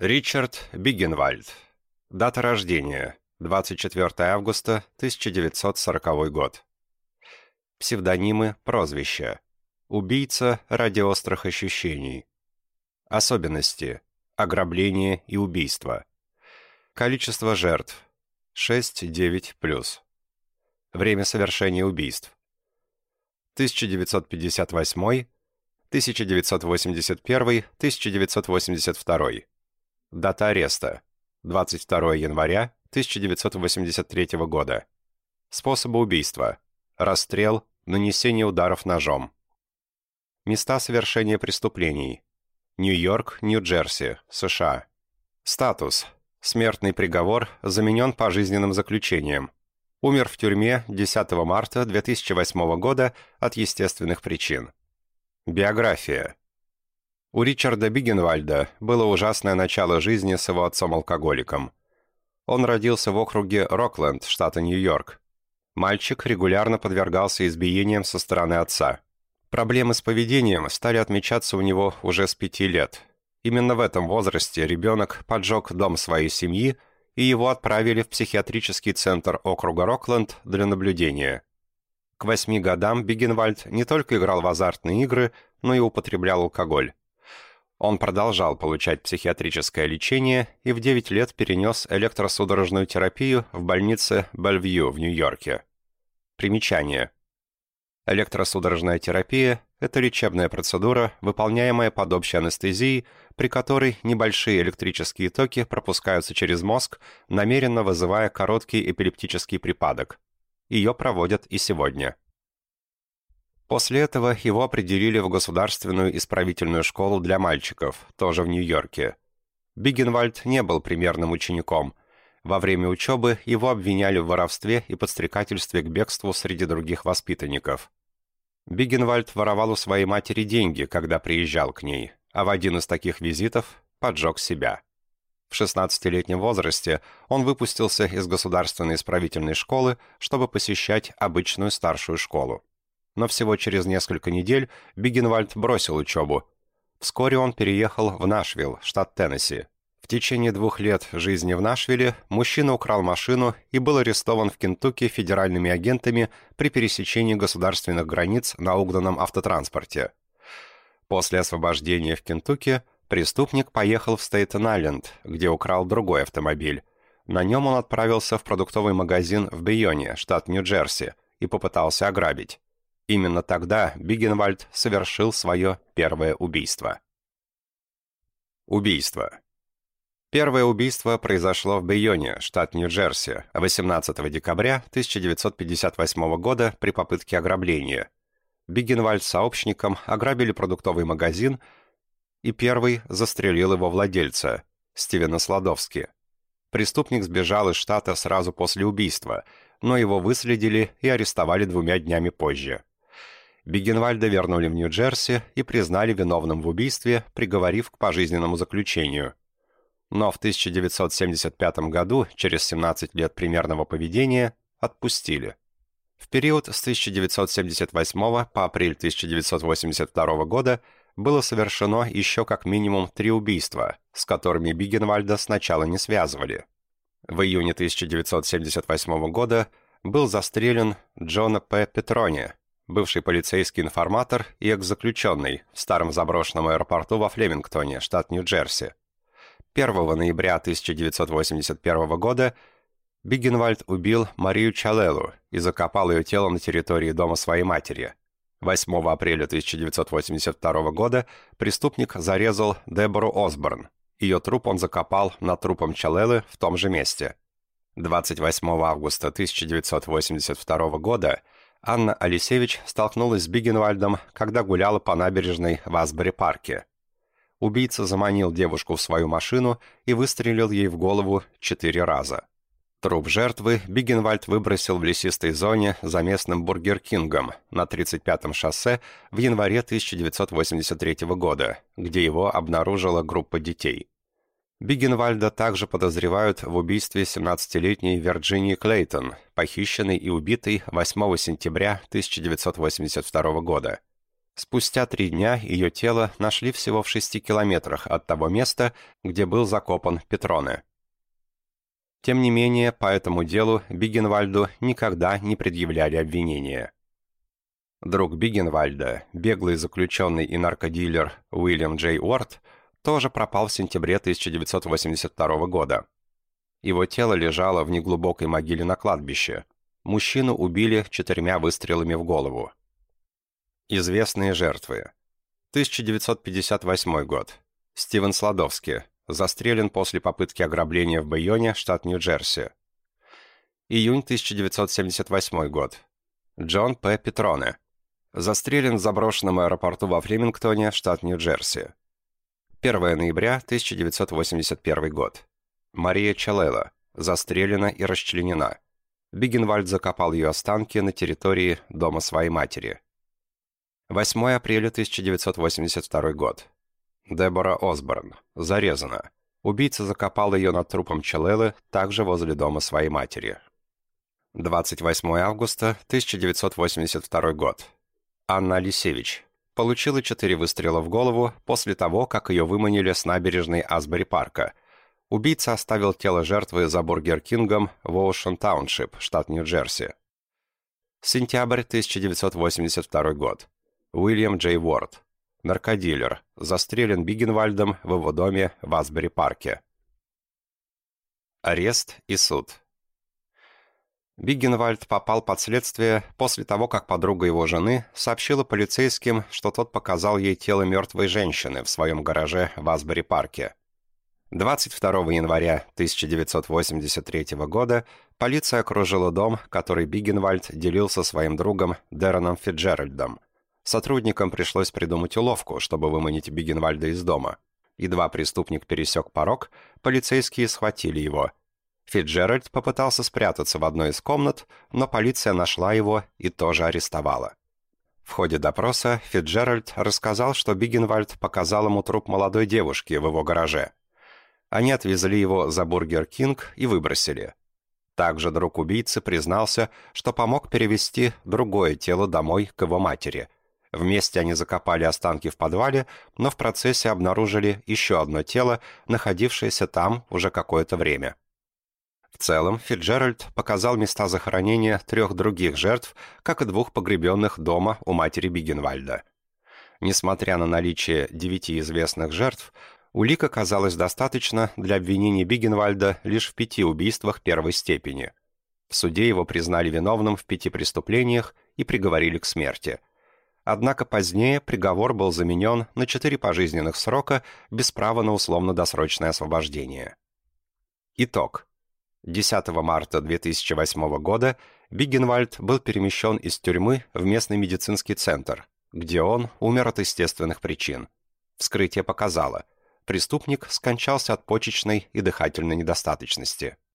Ричард Бигенвальд. Дата рождения. 24 августа 1940 год. Псевдонимы, прозвища. Убийца ради острых ощущений. Особенности. Ограбление и убийство. Количество жертв. 6-9+. Время совершения убийств. 1958, 1981, 1982. Дата ареста. 22 января 1983 года. Способы убийства. Расстрел, нанесение ударов ножом. Места совершения преступлений. Нью-Йорк, Нью-Джерси, США. Статус. Смертный приговор заменен пожизненным заключением. Умер в тюрьме 10 марта 2008 года от естественных причин. Биография. У Ричарда Бигенвальда было ужасное начало жизни с его отцом-алкоголиком. Он родился в округе Рокленд, штата Нью-Йорк. Мальчик регулярно подвергался избиениям со стороны отца. Проблемы с поведением стали отмечаться у него уже с пяти лет. Именно в этом возрасте ребенок поджег дом своей семьи – и его отправили в психиатрический центр округа Рокленд для наблюдения. К восьми годам Бигенвальд не только играл в азартные игры, но и употреблял алкоголь. Он продолжал получать психиатрическое лечение и в 9 лет перенес электросудорожную терапию в больнице Бельвью в Нью-Йорке. Примечание. Электросудорожная терапия – это лечебная процедура, выполняемая под общей анестезией, при которой небольшие электрические токи пропускаются через мозг, намеренно вызывая короткий эпилептический припадок. Ее проводят и сегодня. После этого его определили в Государственную исправительную школу для мальчиков, тоже в Нью-Йорке. Бигенвальд не был примерным учеником. Во время учебы его обвиняли в воровстве и подстрекательстве к бегству среди других воспитанников. Бигенвальд воровал у своей матери деньги, когда приезжал к ней, а в один из таких визитов поджег себя. В 16-летнем возрасте он выпустился из государственной исправительной школы, чтобы посещать обычную старшую школу. Но всего через несколько недель Бигенвальд бросил учебу. Вскоре он переехал в Нашвилл, штат Теннесси, течение двух лет жизни в Нашвилле мужчина украл машину и был арестован в Кентукки федеральными агентами при пересечении государственных границ на угнанном автотранспорте. После освобождения в Кентукки преступник поехал в Стейтен-Айленд, где украл другой автомобиль. На нем он отправился в продуктовый магазин в Бейоне, штат Нью-Джерси, и попытался ограбить. Именно тогда Бигенвальд совершил свое первое убийство. Убийство. Первое убийство произошло в Бейоне, штат Нью-Джерси, 18 декабря 1958 года при попытке ограбления. Бигенвальд с сообщником ограбили продуктовый магазин, и первый застрелил его владельца, Стивена Сладовски. Преступник сбежал из штата сразу после убийства, но его выследили и арестовали двумя днями позже. Бигенвальда вернули в Нью-Джерси и признали виновным в убийстве, приговорив к пожизненному заключению – но в 1975 году, через 17 лет примерного поведения, отпустили. В период с 1978 по апрель 1982 года было совершено еще как минимум три убийства, с которыми Бигенвальда сначала не связывали. В июне 1978 года был застрелен Джона П. Петрони, бывший полицейский информатор и экс-заключенный в старом заброшенном аэропорту во Флемингтоне, штат Нью-Джерси. 1 ноября 1981 года Бигенвальд убил Марию Чалелу и закопал ее тело на территории дома своей матери. 8 апреля 1982 года преступник зарезал Дебору Осборн. Ее труп он закопал над трупом Чалелы в том же месте. 28 августа 1982 года Анна Алисевич столкнулась с Бигенвальдом, когда гуляла по набережной в Асбери-парке. Убийца заманил девушку в свою машину и выстрелил ей в голову четыре раза. Труп жертвы Бигенвальд выбросил в лесистой зоне за местным Бургер Кингом на 35-м шоссе в январе 1983 года, где его обнаружила группа детей. Бигенвальда также подозревают в убийстве 17-летней Вирджинии Клейтон, похищенной и убитой 8 сентября 1982 года. Спустя три дня ее тело нашли всего в шести километрах от того места, где был закопан Петроне. Тем не менее, по этому делу Бигенвальду никогда не предъявляли обвинения. Друг Бигенвальда, беглый заключенный и наркодилер Уильям Джей Уорд, тоже пропал в сентябре 1982 года. Его тело лежало в неглубокой могиле на кладбище. Мужчину убили четырьмя выстрелами в голову. Известные жертвы. 1958 год. Стивен Сладовский. Застрелен после попытки ограбления в Байоне, штат Нью-Джерси. Июнь 1978 год. Джон П. Петроне. Застрелен в заброшенном аэропорту во Флемингтоне, штат Нью-Джерси. 1 ноября 1981 год. Мария Чалела. Застрелена и расчленена. Бигенвальд закопал ее останки на территории дома своей матери. 8 апреля 1982 год. Дебора Осборн. Зарезана. Убийца закопал ее над трупом Челелы, также возле дома своей матери. 28 августа 1982 год. Анна Алисевич. Получила четыре выстрела в голову после того, как ее выманили с набережной Асбери-парка. Убийца оставил тело жертвы за Бургер Кингом в Оушен Тауншип, штат Нью-Джерси. Сентябрь 1982 год. Уильям Джей Уорд. Наркодилер. Застрелен Бигенвальдом в его доме в Асбери-парке. Арест и суд. Бигенвальд попал под следствие после того, как подруга его жены сообщила полицейским, что тот показал ей тело мертвой женщины в своем гараже в Асбери-парке. 22 января 1983 года полиция окружила дом, который Бигенвальд делил со своим другом Дероном Фиджеральдом. Сотрудникам пришлось придумать уловку, чтобы выманить Бигенвальда из дома. Едва преступник пересек порог, полицейские схватили его. Фитджеральд попытался спрятаться в одной из комнат, но полиция нашла его и тоже арестовала. В ходе допроса Фитджеральд рассказал, что Бигенвальд показал ему труп молодой девушки в его гараже. Они отвезли его за Бургер Кинг и выбросили. Также друг убийцы признался, что помог перевести другое тело домой к его матери – Вместе они закопали останки в подвале, но в процессе обнаружили еще одно тело, находившееся там уже какое-то время. В целом, Фитджеральд показал места захоронения трех других жертв, как и двух погребенных дома у матери Бигенвальда. Несмотря на наличие девяти известных жертв, улик оказалось достаточно для обвинения Бигенвальда лишь в пяти убийствах первой степени. В суде его признали виновным в пяти преступлениях и приговорили к смерти – Однако позднее приговор был заменен на четыре пожизненных срока без права на условно-досрочное освобождение. Итог. 10 марта 2008 года Бигенвальд был перемещен из тюрьмы в местный медицинский центр, где он умер от естественных причин. Вскрытие показало, преступник скончался от почечной и дыхательной недостаточности –